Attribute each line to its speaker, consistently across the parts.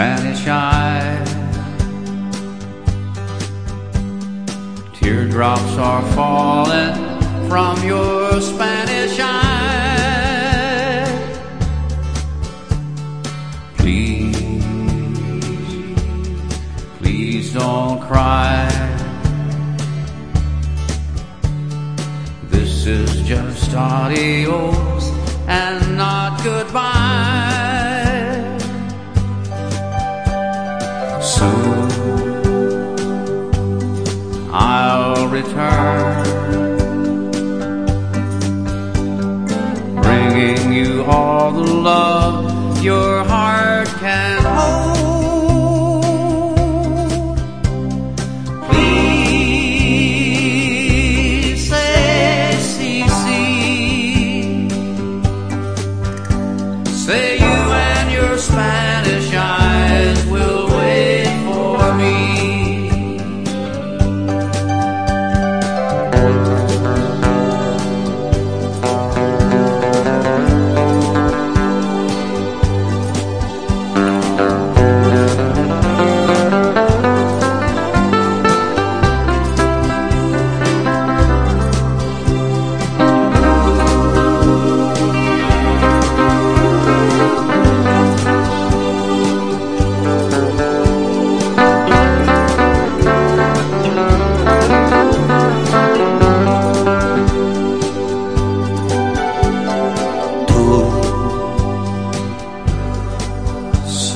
Speaker 1: Spanish eyes. Teardrops are falling from your Spanish eyes. Please, please don't cry. This is just audio and not. Soon. I'll return,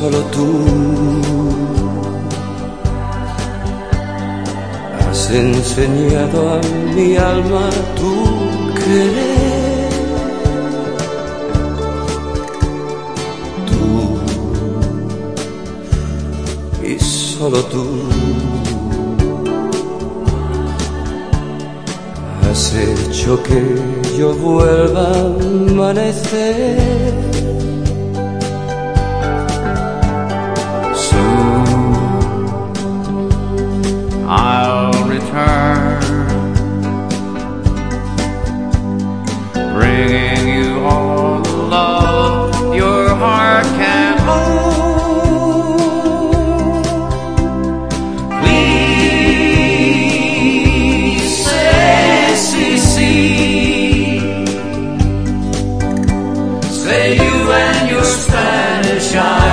Speaker 2: solo tú, has enseñado a mi alma tu querer. Tú, y solo tú, has hecho que yo vuelva a amanecer. you and your Spanish eyes.